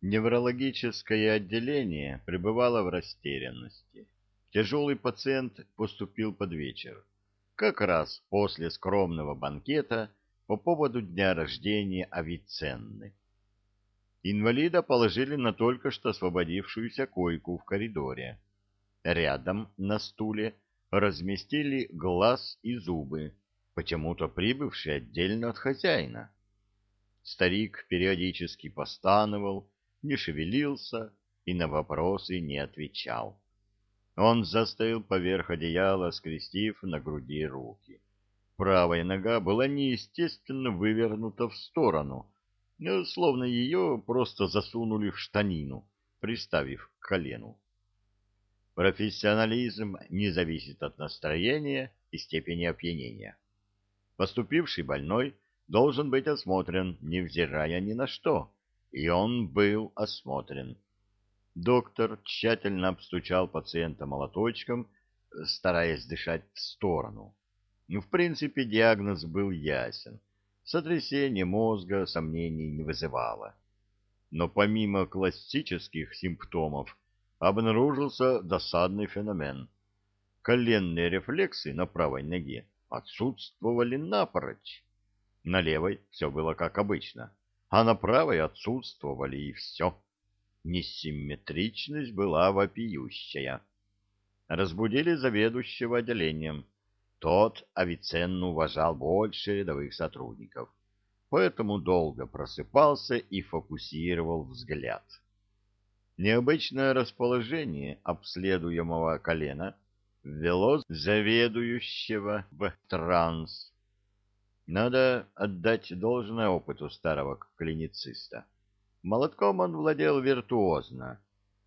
Неврологическое отделение пребывало в растерянности. Тяжелый пациент поступил под вечер, как раз после скромного банкета по поводу дня рождения Авиценны. Инвалида положили на только что освободившуюся койку в коридоре. Рядом на стуле разместили глаз и зубы, почему-то прибывшие отдельно от хозяина. Старик периодически постановал, не шевелился и на вопросы не отвечал. Он застыл поверх одеяла, скрестив на груди руки. Правая нога была неестественно вывернута в сторону, ну, словно ее просто засунули в штанину, приставив к колену. Профессионализм не зависит от настроения и степени опьянения. Поступивший больной должен быть осмотрен, невзирая ни на что, и он был осмотрен. Доктор тщательно обстучал пациента молоточком, стараясь дышать в сторону. Ну, в принципе, диагноз был ясен. Сотрясение мозга сомнений не вызывало. Но помимо классических симптомов обнаружился досадный феномен. Коленные рефлексы на правой ноге отсутствовали напрочь. На левой все было как обычно а на правой отсутствовали и все. Несимметричность была вопиющая. Разбудили заведующего отделением. Тот Авиценну уважал больше рядовых сотрудников, поэтому долго просыпался и фокусировал взгляд. Необычное расположение обследуемого колена ввело заведующего в транс надо отдать должное опыту старого клинициста. Молотком он владел виртуозно.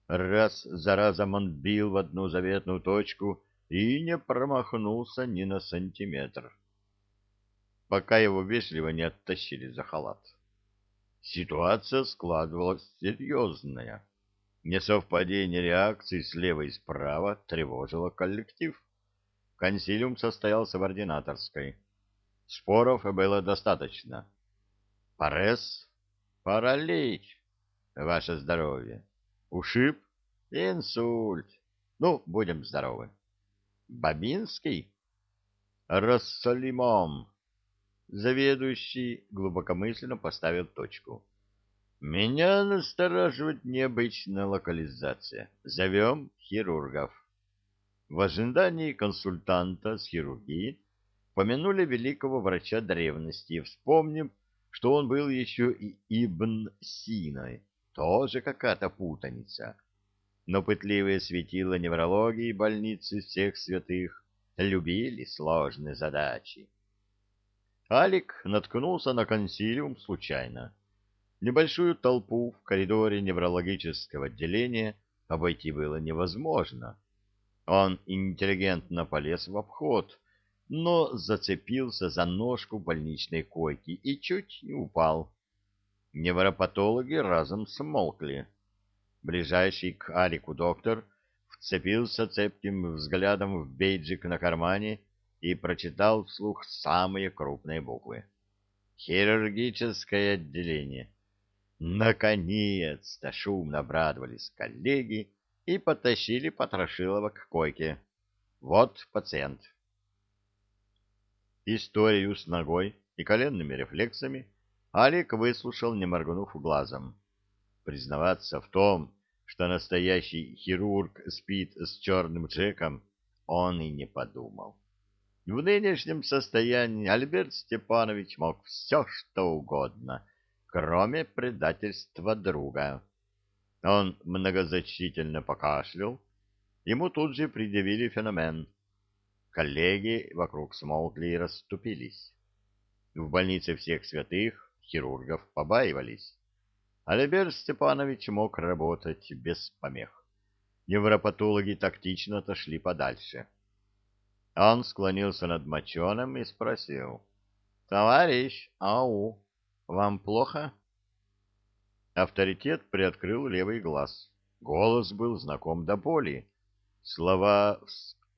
Раз за разом он бил в одну заветную точку и не промахнулся ни на сантиметр, пока его вежливо не оттащили за халат. Ситуация складывалась серьезная. Несовпадение реакций слева и справа тревожило коллектив. Консилиум состоялся в ординаторской. Споров было достаточно. Парез, паралич, ваше здоровье. Ушиб, инсульт. Ну, будем здоровы. Бабинский, рассолимом. Заведующий глубокомысленно поставил точку. Меня настораживает необычная локализация. Зовем хирургов. В ожидании консультанта с хирургии помянули великого врача древности, вспомним, что он был еще и Ибн Синой, тоже какая-то путаница. Но пытливые светила неврологии больницы всех святых любили сложные задачи. Алик наткнулся на консилиум случайно. Небольшую толпу в коридоре неврологического отделения обойти было невозможно. Он интеллигентно полез в обход, но зацепился за ножку больничной койки и чуть не упал. Невропатологи разом смолкли. Ближайший к Алику доктор вцепился цепким взглядом в бейджик на кармане и прочитал вслух самые крупные буквы. «Хирургическое отделение». Наконец-то шумно обрадовались коллеги и потащили Потрошилова к койке. Вот пациент. Историю с ногой и коленными рефлексами Алик выслушал, не моргнув глазом. Признаваться в том, что настоящий хирург спит с черным Джеком, он и не подумал. В нынешнем состоянии Альберт Степанович мог все, что угодно, кроме предательства друга. Он многозначительно покашлял, ему тут же предъявили феномен — Коллеги вокруг смолкли и расступились. В больнице всех святых хирургов побаивались. Альберт Степанович мог работать без помех. Невропатологи тактично отошли подальше. Он склонился над моченым и спросил. — Товарищ, ау, вам плохо? Авторитет приоткрыл левый глаз. Голос был знаком до боли. Слова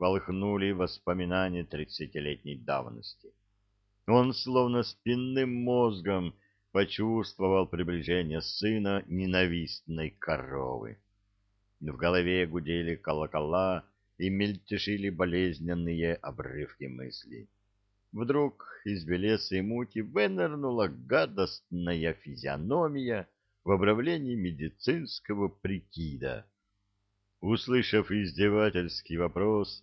полыхнули воспоминания тридцатилетней давности. Он словно спинным мозгом почувствовал приближение сына ненавистной коровы. В голове гудели колокола и мельтешили болезненные обрывки мыслей. Вдруг из белесой мути вынырнула гадостная физиономия в обравлении медицинского прикида. Услышав издевательский вопрос,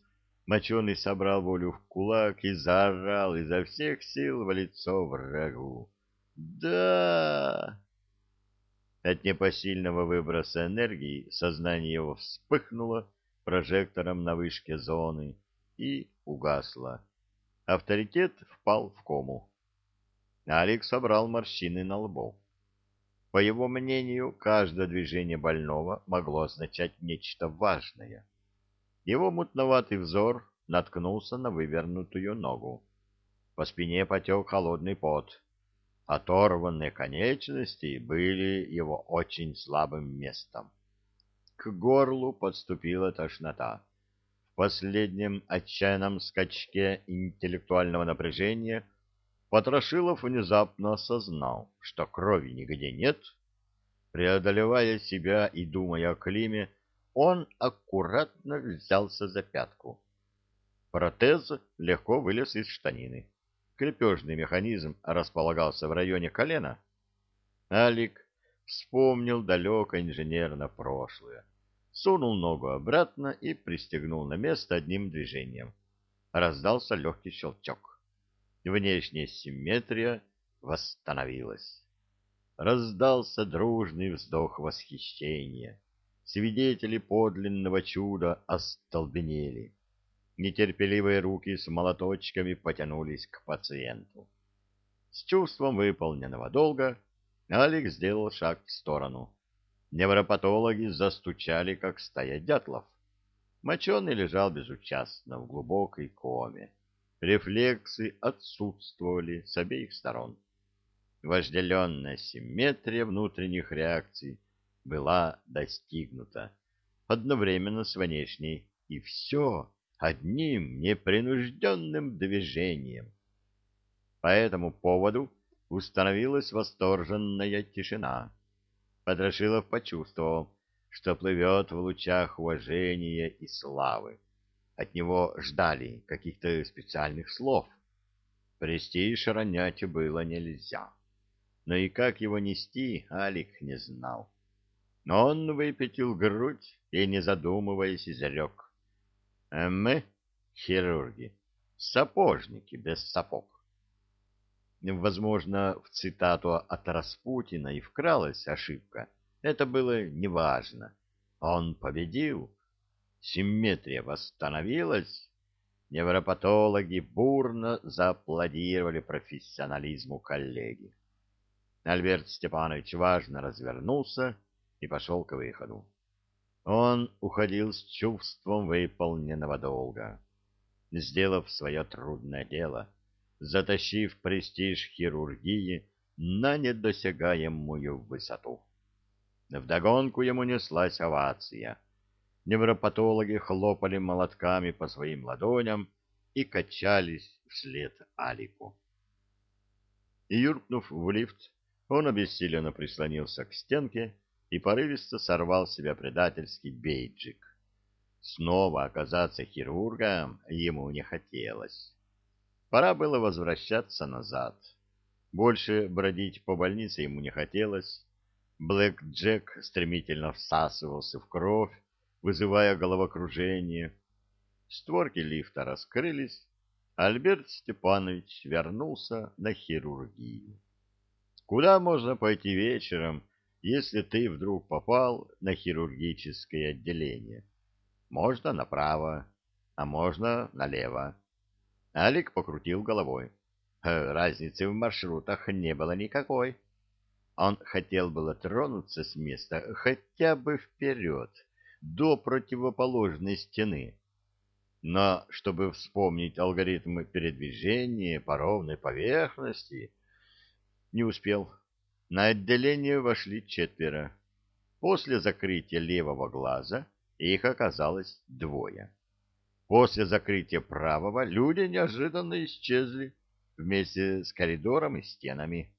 моченый собрал волю в кулак и заорал изо всех сил в лицо врагу. «Да!» От непосильного выброса энергии сознание его вспыхнуло прожектором на вышке зоны и угасло. Авторитет впал в кому. Алекс собрал морщины на лбу. По его мнению, каждое движение больного могло означать нечто важное. Его мутноватый взор наткнулся на вывернутую ногу. По спине потек холодный пот. Оторванные конечности были его очень слабым местом. К горлу подступила тошнота. В последнем отчаянном скачке интеллектуального напряжения Потрошилов внезапно осознал, что крови нигде нет. Преодолевая себя и думая о Климе, он аккуратно взялся за пятку. Протез легко вылез из штанины крепежный механизм располагался в районе колена, Алик вспомнил далекое инженерное прошлое, сунул ногу обратно и пристегнул на место одним движением. Раздался легкий щелчок. Внешняя симметрия восстановилась. Раздался дружный вздох восхищения. Свидетели подлинного чуда остолбенели нетерпеливые руки с молоточками потянулись к пациенту. С чувством выполненного долга Алекс сделал шаг в сторону. Невропатологи застучали, как стая дятлов. Моченый лежал безучастно в глубокой коме. Рефлексы отсутствовали с обеих сторон. Вожделенная симметрия внутренних реакций была достигнута одновременно с внешней, и все одним непринужденным движением. По этому поводу установилась восторженная тишина. Потрошилов почувствовал, что плывет в лучах уважения и славы. От него ждали каких-то специальных слов. Престиж ронять было нельзя. Но и как его нести, Алик не знал. Но он выпятил грудь и, не задумываясь, изрек. А мы, хирурги, сапожники без сапог. Возможно, в цитату от Распутина и вкралась ошибка. Это было неважно. Он победил. Симметрия восстановилась. Невропатологи бурно зааплодировали профессионализму коллеги. Альберт Степанович важно развернулся и пошел к выходу. Он уходил с чувством выполненного долга, сделав свое трудное дело, затащив престиж хирургии на недосягаемую высоту. Вдогонку ему неслась овация. Невропатологи хлопали молотками по своим ладоням и качались вслед Алику. Юркнув в лифт, он обессиленно прислонился к стенке и порывисто сорвал с себя предательский бейджик. Снова оказаться хирургом ему не хотелось. Пора было возвращаться назад. Больше бродить по больнице ему не хотелось. Блэк Джек стремительно всасывался в кровь, вызывая головокружение. Створки лифта раскрылись. Альберт Степанович вернулся на хирургию. Куда можно пойти вечером, если ты вдруг попал на хирургическое отделение. Можно направо, а можно налево. Алик покрутил головой. Э, разницы в маршрутах не было никакой. Он хотел было тронуться с места хотя бы вперед, до противоположной стены. Но чтобы вспомнить алгоритмы передвижения по ровной поверхности, не успел. На отделение вошли четверо. После закрытия левого глаза их оказалось двое. После закрытия правого люди неожиданно исчезли вместе с коридором и стенами.